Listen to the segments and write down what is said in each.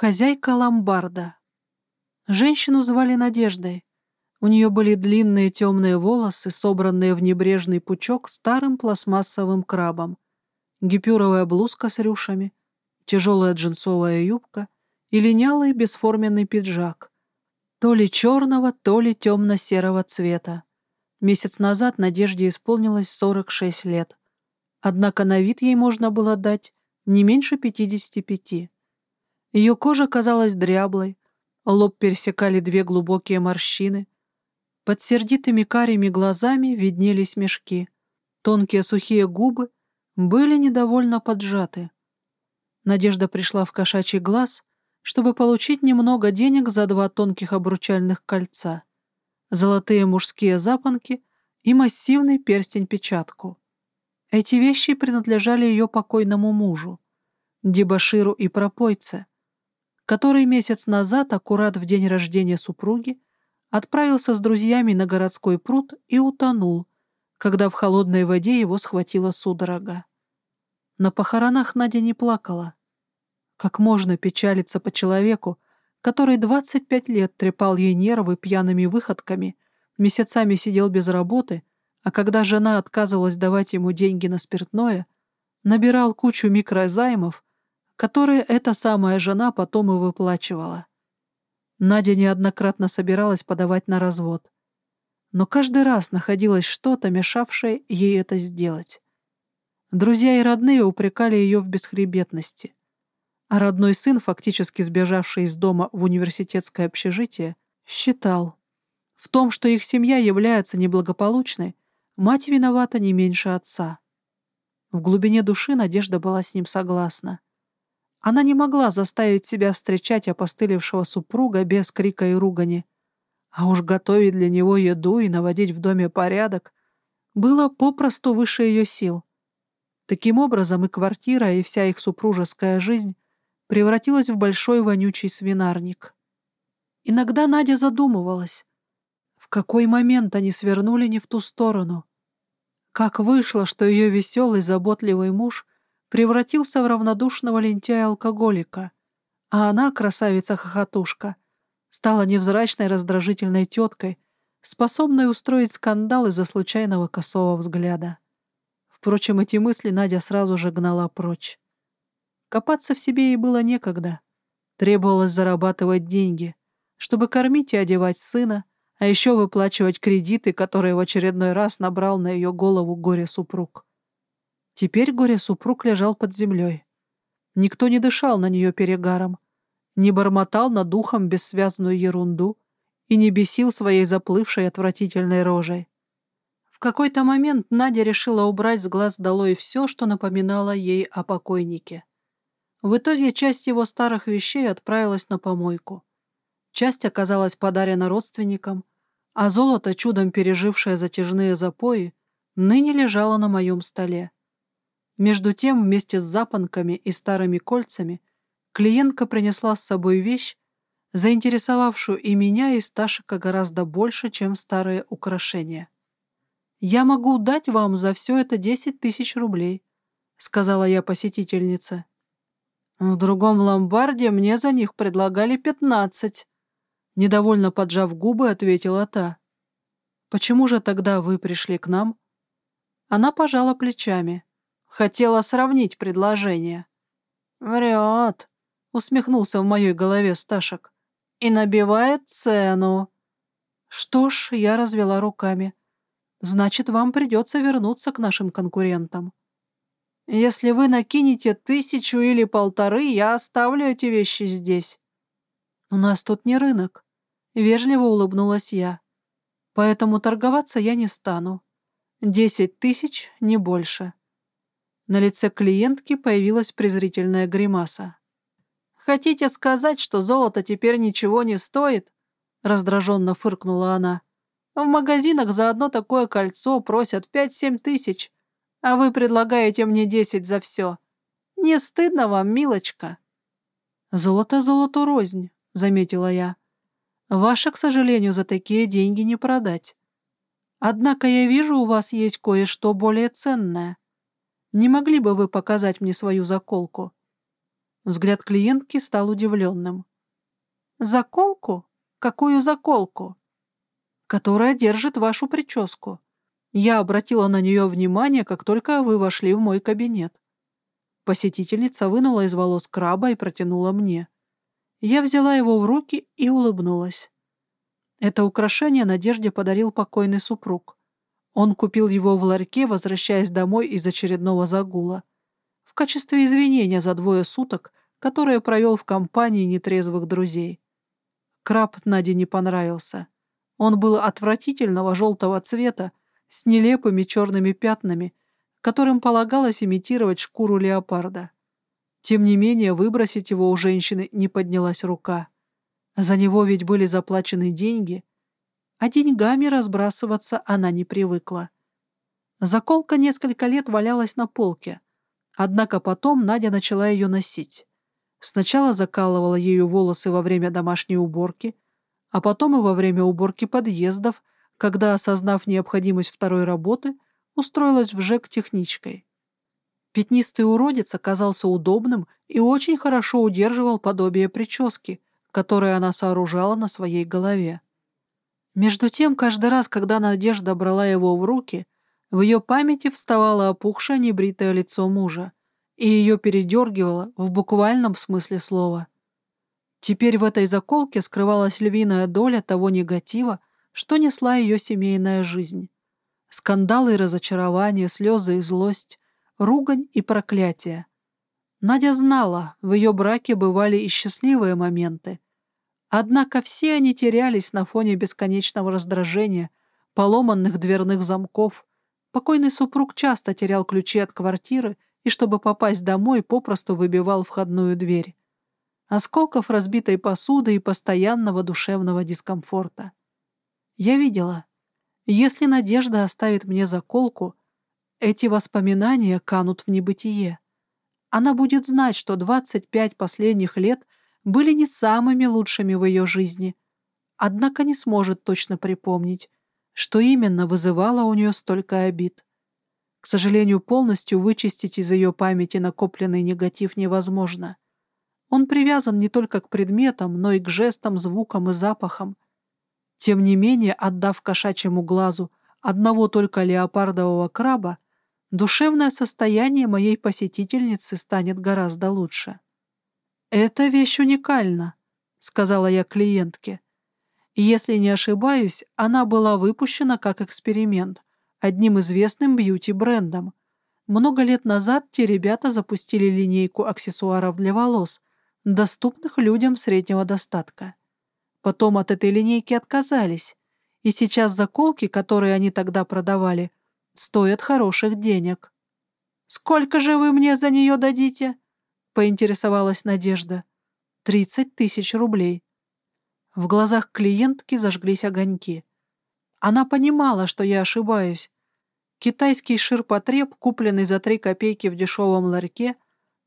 Хозяйка ломбарда. Женщину звали Надеждой. У нее были длинные темные волосы, собранные в небрежный пучок старым пластмассовым крабом, гипюровая блузка с рюшами, тяжелая джинсовая юбка и линялый бесформенный пиджак, то ли черного, то ли темно-серого цвета. Месяц назад Надежде исполнилось 46 лет. Однако на вид ей можно было дать не меньше 55. Ее кожа казалась дряблой, лоб пересекали две глубокие морщины. Под сердитыми карими глазами виднелись мешки. Тонкие сухие губы были недовольно поджаты. Надежда пришла в кошачий глаз, чтобы получить немного денег за два тонких обручальных кольца золотые мужские запонки и массивный перстень-печатку. Эти вещи принадлежали ее покойному мужу, дебаширу и пропойце, который месяц назад, аккурат в день рождения супруги, отправился с друзьями на городской пруд и утонул, когда в холодной воде его схватила судорога. На похоронах Надя не плакала. Как можно печалиться по человеку, который 25 лет трепал ей нервы пьяными выходками, месяцами сидел без работы, а когда жена отказывалась давать ему деньги на спиртное, набирал кучу микрозаймов, которые эта самая жена потом и выплачивала. Надя неоднократно собиралась подавать на развод. Но каждый раз находилось что-то, мешавшее ей это сделать. Друзья и родные упрекали ее в бесхребетности. А родной сын, фактически сбежавший из дома в университетское общежитие, считал, в том, что их семья является неблагополучной, мать виновата не меньше отца. В глубине души Надежда была с ним согласна. Она не могла заставить себя встречать опостылевшего супруга без крика и ругани, а уж готовить для него еду и наводить в доме порядок было попросту выше ее сил. Таким образом и квартира, и вся их супружеская жизнь превратилась в большой вонючий свинарник. Иногда Надя задумывалась, в какой момент они свернули не в ту сторону. Как вышло, что ее веселый, заботливый муж превратился в равнодушного лентяя-алкоголика, а она, красавица-хохотушка, стала невзрачной раздражительной теткой, способной устроить скандал из-за случайного косого взгляда. Впрочем, эти мысли Надя сразу же гнала прочь. Копаться в себе ей было некогда. Требовалось зарабатывать деньги, чтобы кормить и одевать сына, а еще выплачивать кредиты, которые в очередной раз набрал на ее голову горе-супруг. Теперь горе-супруг лежал под землей. Никто не дышал на нее перегаром, не бормотал над духом бессвязную ерунду и не бесил своей заплывшей отвратительной рожей. В какой-то момент Надя решила убрать с глаз долой все, что напоминало ей о покойнике. В итоге часть его старых вещей отправилась на помойку. Часть оказалась подарена родственникам, а золото, чудом пережившее затяжные запои, ныне лежало на моем столе. Между тем, вместе с запонками и старыми кольцами, клиентка принесла с собой вещь, заинтересовавшую и меня, и Сташика гораздо больше, чем старые украшения. «Я могу дать вам за все это десять тысяч рублей», — сказала я посетительнице. В другом ломбарде мне за них предлагали пятнадцать. Недовольно поджав губы, ответила та. «Почему же тогда вы пришли к нам?» Она пожала плечами. Хотела сравнить предложение. «Врет», — усмехнулся в моей голове Сташек. «И набивает цену». «Что ж, я развела руками. Значит, вам придется вернуться к нашим конкурентам». Если вы накинете тысячу или полторы, я оставлю эти вещи здесь. У нас тут не рынок. Вежливо улыбнулась я. Поэтому торговаться я не стану. Десять тысяч, не больше. На лице клиентки появилась презрительная гримаса. «Хотите сказать, что золото теперь ничего не стоит?» Раздраженно фыркнула она. «В магазинах за одно такое кольцо просят пять-семь тысяч, а вы предлагаете мне десять за все. Не стыдно вам, милочка?» «Золото золото рознь», — заметила я. «Ваше, к сожалению, за такие деньги не продать. Однако я вижу, у вас есть кое-что более ценное. Не могли бы вы показать мне свою заколку?» Взгляд клиентки стал удивленным. «Заколку? Какую заколку?» «Которая держит вашу прическу. Я обратила на нее внимание, как только вы вошли в мой кабинет». Посетительница вынула из волос краба и протянула мне. Я взяла его в руки и улыбнулась. Это украшение Надежде подарил покойный супруг. Он купил его в ларьке, возвращаясь домой из очередного загула. В качестве извинения за двое суток, которые провел в компании нетрезвых друзей. Краб Наде не понравился. Он был отвратительного желтого цвета, с нелепыми черными пятнами, которым полагалось имитировать шкуру леопарда. Тем не менее, выбросить его у женщины не поднялась рука. За него ведь были заплачены деньги, а деньгами разбрасываться она не привыкла. Заколка несколько лет валялась на полке, однако потом Надя начала ее носить. Сначала закалывала ею волосы во время домашней уборки, а потом и во время уборки подъездов, когда, осознав необходимость второй работы, устроилась в ЖЭК техничкой. Пятнистый уродец оказался удобным и очень хорошо удерживал подобие прически, которое она сооружала на своей голове. Между тем, каждый раз, когда Надежда брала его в руки, в ее памяти вставало опухшее небритое лицо мужа, и ее передергивало в буквальном смысле слова. Теперь в этой заколке скрывалась львиная доля того негатива, что несла ее семейная жизнь. Скандалы и разочарования, слезы и злость, ругань и проклятие. Надя знала, в ее браке бывали и счастливые моменты. Однако все они терялись на фоне бесконечного раздражения, поломанных дверных замков. Покойный супруг часто терял ключи от квартиры и, чтобы попасть домой, попросту выбивал входную дверь. Осколков разбитой посуды и постоянного душевного дискомфорта. Я видела. Если Надежда оставит мне заколку, эти воспоминания канут в небытие. Она будет знать, что 25 последних лет были не самыми лучшими в ее жизни, однако не сможет точно припомнить, что именно вызывало у нее столько обид. К сожалению, полностью вычистить из ее памяти накопленный негатив невозможно. Он привязан не только к предметам, но и к жестам, звукам и запахам. Тем не менее, отдав кошачьему глазу одного только леопардового краба, душевное состояние моей посетительницы станет гораздо лучше. «Эта вещь уникальна», — сказала я клиентке. Если не ошибаюсь, она была выпущена как эксперимент одним известным бьюти-брендом. Много лет назад те ребята запустили линейку аксессуаров для волос, доступных людям среднего достатка. Потом от этой линейки отказались, и сейчас заколки, которые они тогда продавали, стоят хороших денег. «Сколько же вы мне за нее дадите?» — поинтересовалась Надежда. «Тридцать тысяч рублей». В глазах клиентки зажглись огоньки. Она понимала, что я ошибаюсь. Китайский ширпотреб, купленный за три копейки в дешевом ларьке,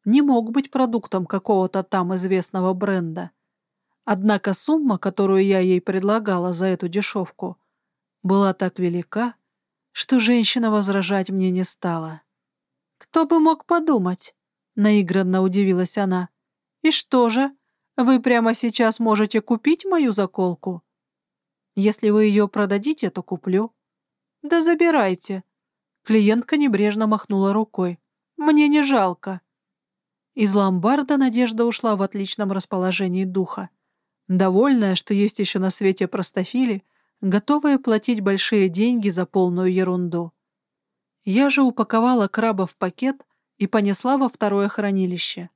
не мог быть продуктом какого-то там известного бренда. Однако сумма, которую я ей предлагала за эту дешевку, была так велика, что женщина возражать мне не стала. «Кто бы мог подумать?» — наигранно удивилась она. «И что же, вы прямо сейчас можете купить мою заколку?» «Если вы ее продадите, то куплю». «Да забирайте». Клиентка небрежно махнула рукой. «Мне не жалко». Из ломбарда Надежда ушла в отличном расположении духа. Довольная, что есть еще на свете простофили, готовые платить большие деньги за полную ерунду. Я же упаковала краба в пакет и понесла во второе хранилище.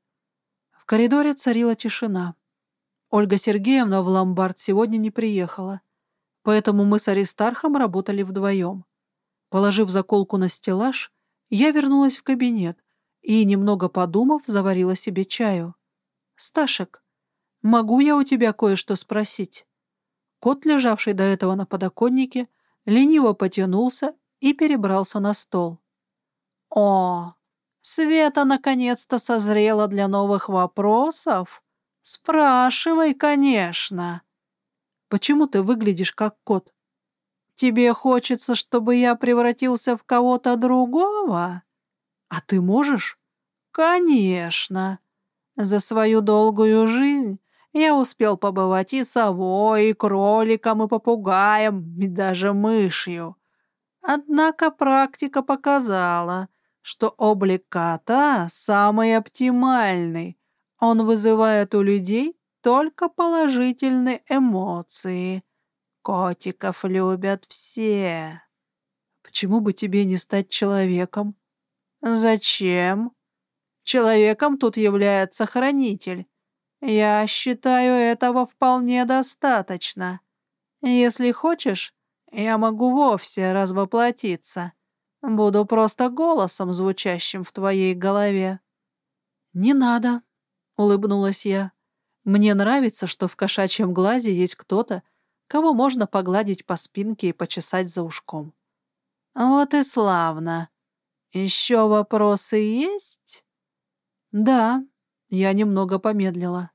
В коридоре царила тишина. Ольга Сергеевна в ломбард сегодня не приехала, поэтому мы с Аристархом работали вдвоем. Положив заколку на стеллаж, я вернулась в кабинет и, немного подумав, заварила себе чаю. «Сташек, могу я у тебя кое-что спросить?» Кот, лежавший до этого на подоконнике, лениво потянулся и перебрался на стол. «О, Света наконец-то созрела для новых вопросов? Спрашивай, конечно!» «Почему ты выглядишь как кот?» «Тебе хочется, чтобы я превратился в кого-то другого?» «А ты можешь?» «Конечно!» За свою долгую жизнь я успел побывать и совой, и кроликом, и попугаем, и даже мышью. Однако практика показала, что облик кота самый оптимальный. Он вызывает у людей только положительные эмоции. Котиков любят все. Почему бы тебе не стать человеком? Зачем? Человеком тут является хранитель. Я считаю, этого вполне достаточно. Если хочешь, я могу вовсе развоплотиться. Буду просто голосом, звучащим в твоей голове. «Не надо», — улыбнулась я. «Мне нравится, что в кошачьем глазе есть кто-то, кого можно погладить по спинке и почесать за ушком». «Вот и славно. Еще вопросы есть?» «Да», — я немного помедлила.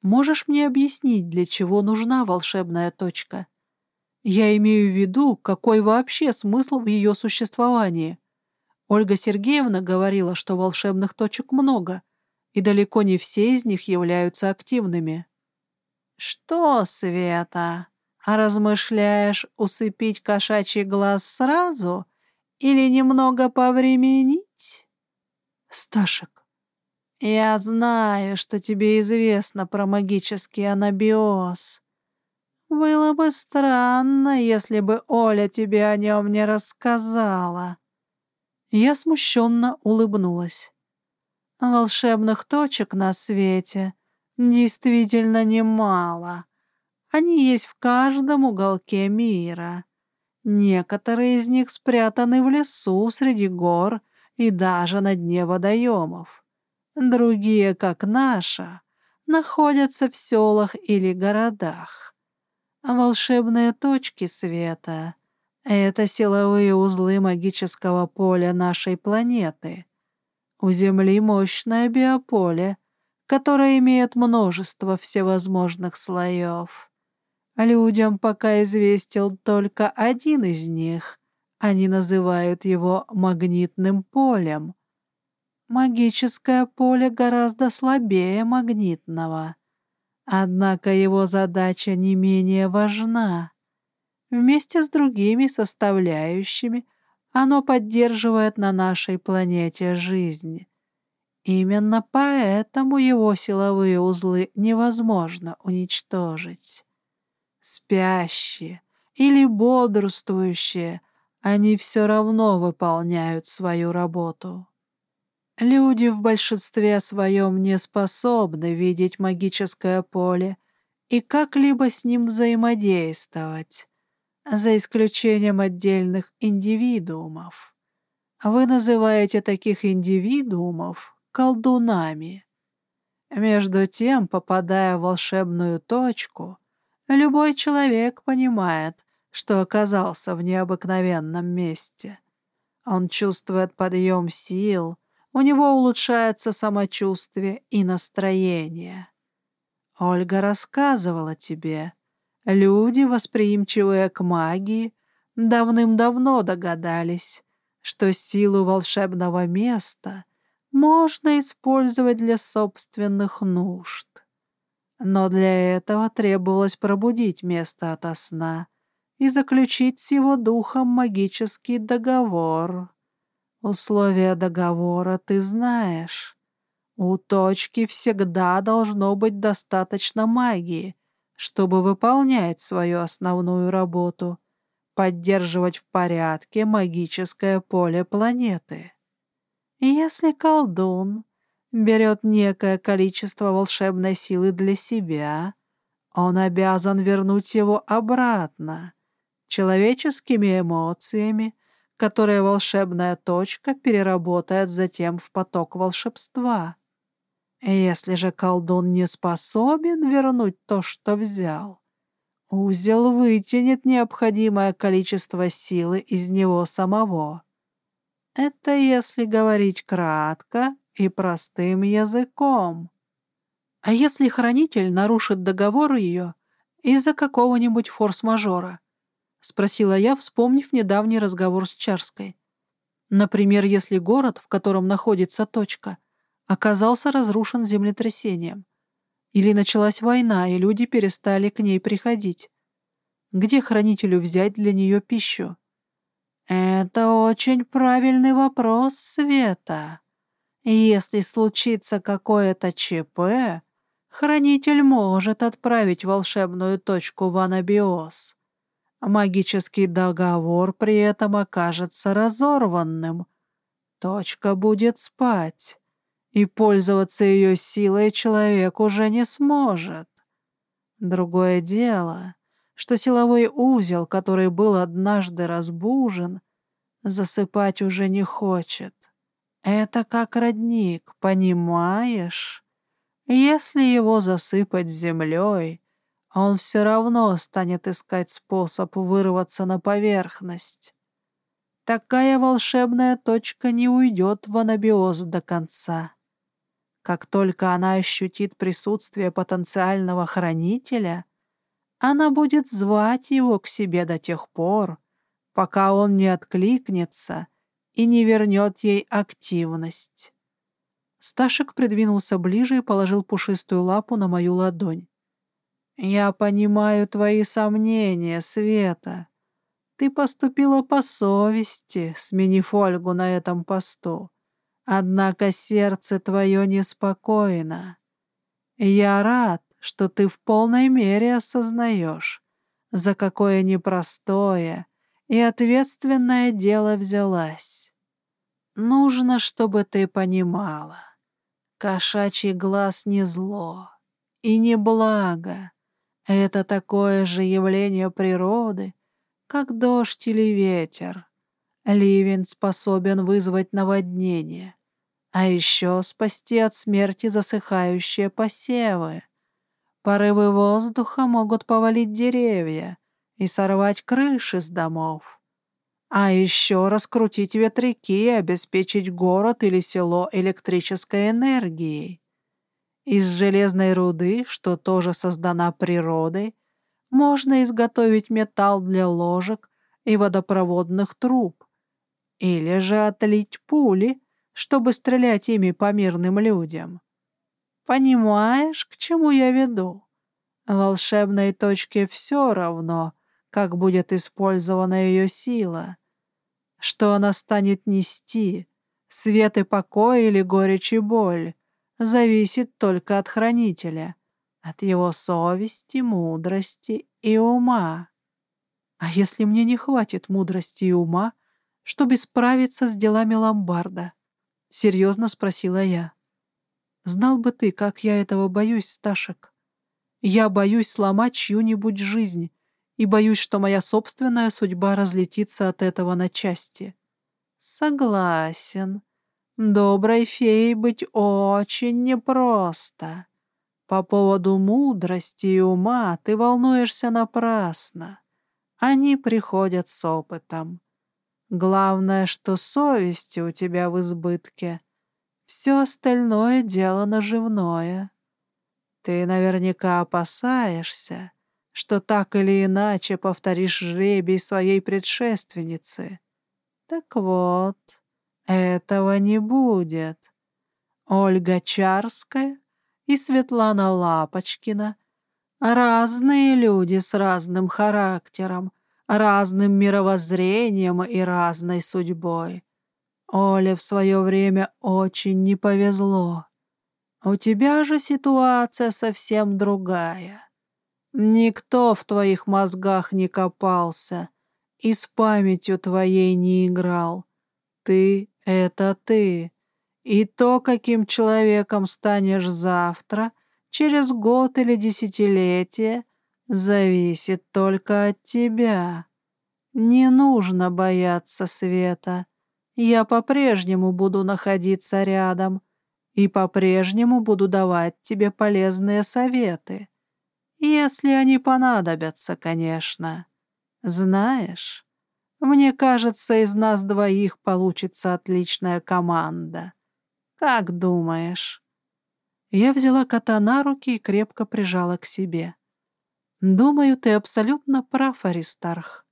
«Можешь мне объяснить, для чего нужна волшебная точка? Я имею в виду, какой вообще смысл в ее существовании. Ольга Сергеевна говорила, что волшебных точек много, и далеко не все из них являются активными». «Что, Света, а размышляешь усыпить кошачий глаз сразу или немного повременить?» «Сташек, «Я знаю, что тебе известно про магический анабиоз. Было бы странно, если бы Оля тебе о нем не рассказала». Я смущенно улыбнулась. «Волшебных точек на свете действительно немало. Они есть в каждом уголке мира. Некоторые из них спрятаны в лесу, среди гор и даже на дне водоемов. Другие, как наша, находятся в селах или городах. Волшебные точки света — это силовые узлы магического поля нашей планеты. У Земли мощное биополе, которое имеет множество всевозможных слоев. Людям пока известен только один из них. Они называют его магнитным полем — Магическое поле гораздо слабее магнитного. Однако его задача не менее важна. Вместе с другими составляющими оно поддерживает на нашей планете жизнь. Именно поэтому его силовые узлы невозможно уничтожить. Спящие или бодрствующие, они все равно выполняют свою работу. Люди в большинстве своем не способны видеть магическое поле и как-либо с ним взаимодействовать, за исключением отдельных индивидуумов. Вы называете таких индивидуумов колдунами. Между тем, попадая в волшебную точку, любой человек понимает, что оказался в необыкновенном месте. Он чувствует подъем сил — у него улучшается самочувствие и настроение. Ольга рассказывала тебе, люди, восприимчивые к магии, давным-давно догадались, что силу волшебного места можно использовать для собственных нужд. Но для этого требовалось пробудить место ото сна и заключить с его духом магический договор. Условия договора ты знаешь. У точки всегда должно быть достаточно магии, чтобы выполнять свою основную работу — поддерживать в порядке магическое поле планеты. Если колдун берет некое количество волшебной силы для себя, он обязан вернуть его обратно человеческими эмоциями, которое волшебная точка переработает затем в поток волшебства. Если же колдун не способен вернуть то, что взял, узел вытянет необходимое количество силы из него самого. Это если говорить кратко и простым языком. А если хранитель нарушит договор ее из-за какого-нибудь форс-мажора? — спросила я, вспомнив недавний разговор с Чарской. «Например, если город, в котором находится точка, оказался разрушен землетрясением. Или началась война, и люди перестали к ней приходить. Где хранителю взять для нее пищу? Это очень правильный вопрос, Света. Если случится какое-то ЧП, хранитель может отправить волшебную точку в анабиоз. Магический договор при этом окажется разорванным. Точка будет спать, и пользоваться ее силой человек уже не сможет. Другое дело, что силовой узел, который был однажды разбужен, засыпать уже не хочет. Это как родник, понимаешь? Если его засыпать землей, он все равно станет искать способ вырваться на поверхность. Такая волшебная точка не уйдет в анабиоз до конца. Как только она ощутит присутствие потенциального хранителя, она будет звать его к себе до тех пор, пока он не откликнется и не вернет ей активность. Сташек придвинулся ближе и положил пушистую лапу на мою ладонь. «Я понимаю твои сомнения, Света. Ты поступила по совести, сменив Ольгу на этом посту. Однако сердце твое неспокойно. Я рад, что ты в полной мере осознаешь, за какое непростое и ответственное дело взялась. Нужно, чтобы ты понимала. Кошачий глаз не зло и не благо. Это такое же явление природы, как дождь или ветер. Ливень способен вызвать наводнение, а еще спасти от смерти засыхающие посевы. Порывы воздуха могут повалить деревья и сорвать крыши с домов. А еще раскрутить ветряки и обеспечить город или село электрической энергией. Из железной руды, что тоже создана природой, можно изготовить металл для ложек и водопроводных труб, или же отлить пули, чтобы стрелять ими по мирным людям. Понимаешь, к чему я веду? волшебной точке все равно, как будет использована ее сила, что она станет нести, свет и покой или горечь и боль, зависит только от хранителя, от его совести, мудрости и ума. А если мне не хватит мудрости и ума, чтобы справиться с делами ломбарда? Серьезно спросила я. Знал бы ты, как я этого боюсь, Сташек. Я боюсь сломать чью-нибудь жизнь и боюсь, что моя собственная судьба разлетится от этого на части. Согласен, Доброй феей быть очень непросто. По поводу мудрости и ума ты волнуешься напрасно. Они приходят с опытом. Главное, что совести у тебя в избытке. Все остальное дело наживное. Ты наверняка опасаешься, что так или иначе повторишь жребий своей предшественницы. Так вот, этого не будет. Ольга Чарская и Светлана Лапочкина — разные люди с разным характером, разным мировоззрением и разной судьбой. Оле в свое время очень не повезло. У тебя же ситуация совсем другая. Никто в твоих мозгах не копался и с памятью твоей не играл. Ты это ты. И то, каким человеком станешь завтра, через год или десятилетие, зависит только от тебя. Не нужно бояться света. Я по-прежнему буду находиться рядом и по-прежнему буду давать тебе полезные советы. Если они понадобятся, конечно. Знаешь, мне кажется, из нас двоих получится отличная команда. Как думаешь?» Я взяла кота на руки и крепко прижала к себе. «Думаю, ты абсолютно прав, Аристарх.